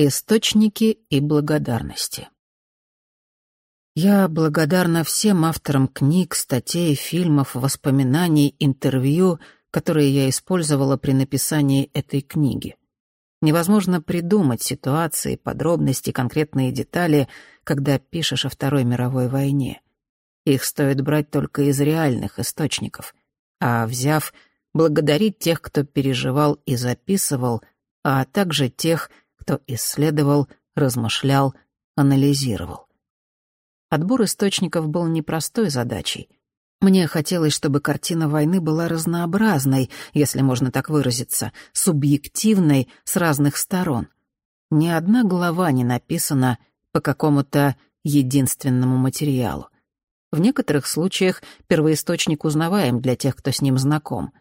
Источники и благодарности. Я благодарна всем авторам книг, статей, фильмов, воспоминаний, интервью, которые я использовала при написании этой книги. Невозможно придумать ситуации, подробности, конкретные детали, когда пишешь о Второй мировой войне. Их стоит брать только из реальных источников, а взяв, благодарить тех, кто переживал и записывал, а также тех, кто исследовал, размышлял, анализировал. Отбор источников был непростой задачей. Мне хотелось, чтобы картина войны была разнообразной, если можно так выразиться, субъективной с разных сторон. Ни одна глава не написана по какому-то единственному материалу. В некоторых случаях первоисточник узнаваем для тех, кто с ним знаком.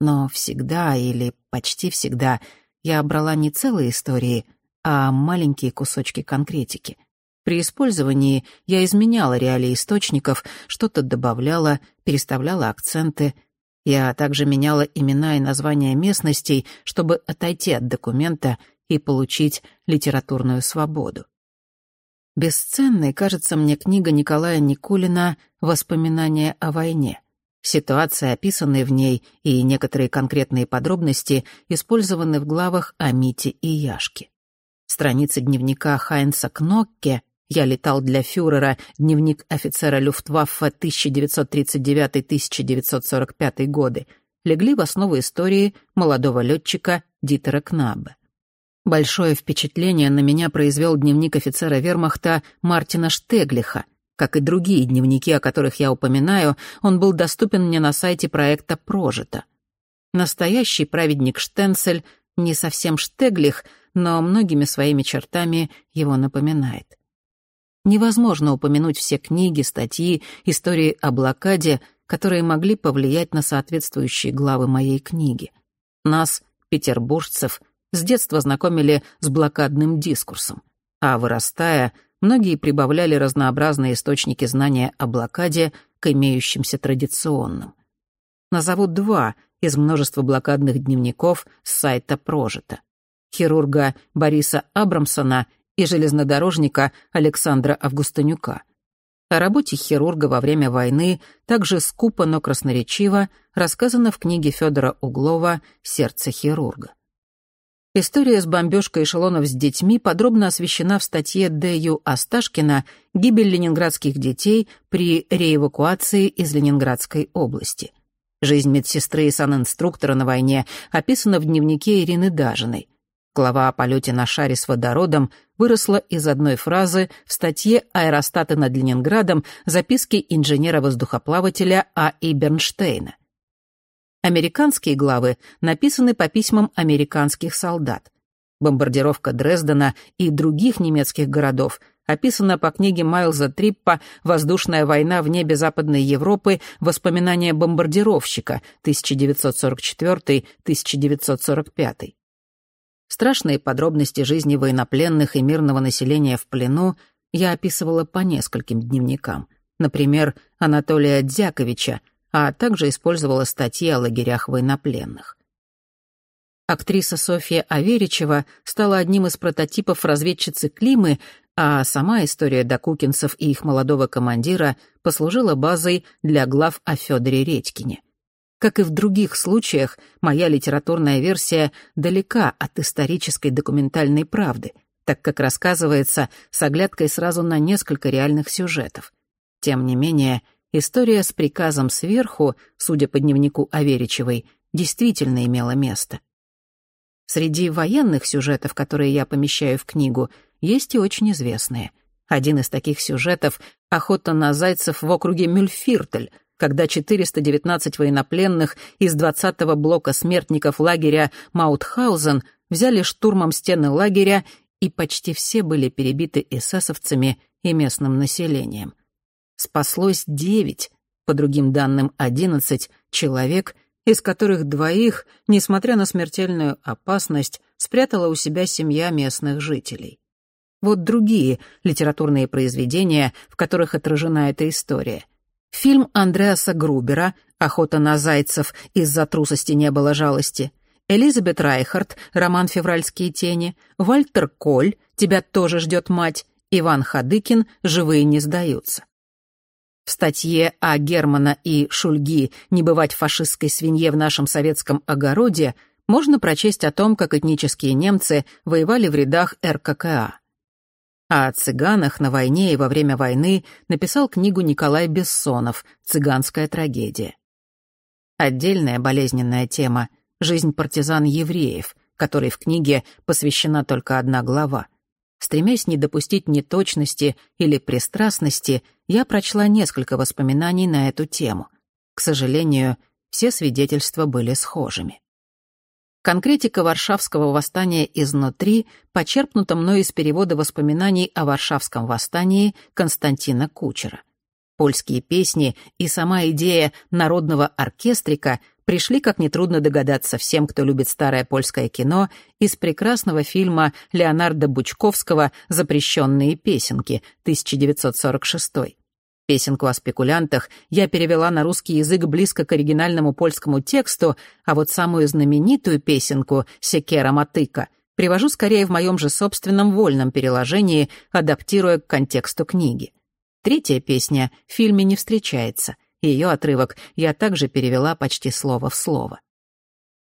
Но всегда или почти всегда я брала не целые истории, а маленькие кусочки конкретики. При использовании я изменяла реалии источников, что-то добавляла, переставляла акценты. Я также меняла имена и названия местностей, чтобы отойти от документа и получить литературную свободу. Бесценной кажется мне книга Николая Никулина «Воспоминания о войне». Ситуации, описанные в ней, и некоторые конкретные подробности использованы в главах о Мите и Яшке. Страницы дневника Хайнца Кнокке «Я летал для фюрера. Дневник офицера Люфтваффе 1939-1945 годы» легли в основу истории молодого летчика Дитера Кнаббе. Большое впечатление на меня произвел дневник офицера вермахта Мартина Штеглиха, как и другие дневники, о которых я упоминаю, он был доступен мне на сайте проекта «Прожито». Настоящий праведник Штенцель не совсем Штеглих, но многими своими чертами его напоминает. Невозможно упомянуть все книги, статьи, истории о блокаде, которые могли повлиять на соответствующие главы моей книги. Нас, петербуржцев, с детства знакомили с блокадным дискурсом, а вырастая, многие прибавляли разнообразные источники знания о блокаде к имеющимся традиционным. Назову два из множества блокадных дневников с сайта «Прожито». Хирурга Бориса Абрамсона и железнодорожника Александра Августанюка. О работе хирурга во время войны также скупо, но красноречиво рассказано в книге Федора Углова «Сердце хирурга». История с бомбежкой эшелонов с детьми подробно освещена в статье Д.Ю. Асташкина «Гибель ленинградских детей при реэвакуации из Ленинградской области». Жизнь медсестры и санинструктора на войне описана в дневнике Ирины Дажиной. Глава о полете на шаре с водородом выросла из одной фразы в статье «Аэростаты над Ленинградом» записки инженера-воздухоплавателя А.И. Бернштейна. Американские главы написаны по письмам американских солдат. Бомбардировка Дрездена и других немецких городов описана по книге Майлза Триппа «Воздушная война в небе Западной Европы. Воспоминания бомбардировщика. 1944-1945». Страшные подробности жизни военнопленных и мирного населения в плену я описывала по нескольким дневникам. Например, Анатолия Дзяковича — а также использовала статьи о лагерях военнопленных. Актриса Софья Аверичева стала одним из прототипов разведчицы Климы, а сама история докукинцев и их молодого командира послужила базой для глав о Федоре Редькине. Как и в других случаях, моя литературная версия далека от исторической документальной правды, так как рассказывается с оглядкой сразу на несколько реальных сюжетов. Тем не менее, история с приказом сверху, судя по дневнику Аверичевой, действительно имела место. Среди военных сюжетов, которые я помещаю в книгу, есть и очень известные. Один из таких сюжетов — охота на зайцев в округе Мюльфиртель, когда 419 военнопленных из 20-го блока смертников лагеря Маутхаузен взяли штурмом стены лагеря, и почти все были перебиты эсэсовцами и местным населением спаслось девять, по другим данным одиннадцать, человек, из которых двоих, несмотря на смертельную опасность, спрятала у себя семья местных жителей. Вот другие литературные произведения, в которых отражена эта история. Фильм Андреаса Грубера «Охота на зайцев. Из-за трусости не было жалости», Элизабет Райхард, роман «Февральские тени», Вальтер Коль, «Тебя тоже ждет мать», Иван Хадыкин, «Живые не сдаются». В статье о Германа и Шульги «Не бывать фашистской свинье в нашем советском огороде» можно прочесть о том, как этнические немцы воевали в рядах РККА. А о цыганах на войне и во время войны написал книгу Николай Бессонов «Цыганская трагедия». Отдельная болезненная тема — жизнь партизан-евреев, которой в книге посвящена только одна глава. Стремясь не допустить неточности или пристрастности, я прочла несколько воспоминаний на эту тему. К сожалению, все свидетельства были схожими. Конкретика Варшавского восстания изнутри почерпнута мной из перевода воспоминаний о Варшавском восстании Константина Кучера. Польские песни и сама идея народного оркестрика пришли, как нетрудно догадаться всем, кто любит старое польское кино, из прекрасного фильма Леонарда Бучковского «Запрещенные песенки» 1946 Песенку о спекулянтах я перевела на русский язык близко к оригинальному польскому тексту, а вот самую знаменитую песенку «Секера Мотыка» привожу скорее в моем же собственном вольном переложении, адаптируя к контексту книги. Третья песня в фильме не встречается. Ее отрывок я также перевела почти слово в слово.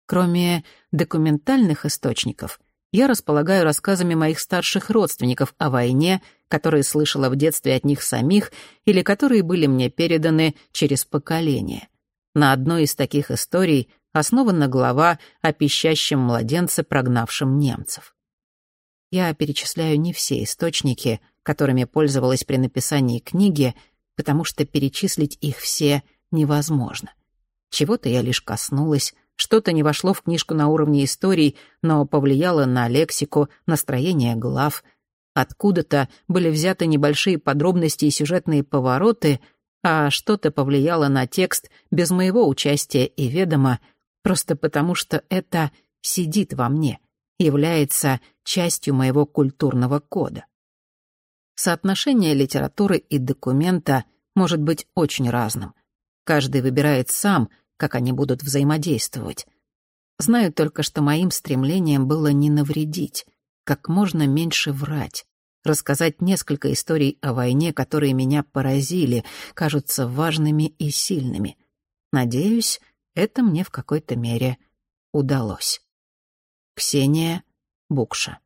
Кроме документальных источников — я располагаю рассказами моих старших родственников о войне, которые слышала в детстве от них самих или которые были мне переданы через поколение. На одной из таких историй основана глава о пищащем младенце, прогнавшем немцев. Я перечисляю не все источники, которыми пользовалась при написании книги, потому что перечислить их все невозможно. Чего-то я лишь коснулась, что-то не вошло в книжку на уровне историй, но повлияло на лексику, настроение глав. Откуда-то были взяты небольшие подробности и сюжетные повороты, а что-то повлияло на текст без моего участия и ведома, просто потому что это сидит во мне, является частью моего культурного кода. Соотношение литературы и документа может быть очень разным. Каждый выбирает сам — как они будут взаимодействовать. Знаю только, что моим стремлением было не навредить, как можно меньше врать, рассказать несколько историй о войне, которые меня поразили, кажутся важными и сильными. Надеюсь, это мне в какой-то мере удалось. Ксения Букша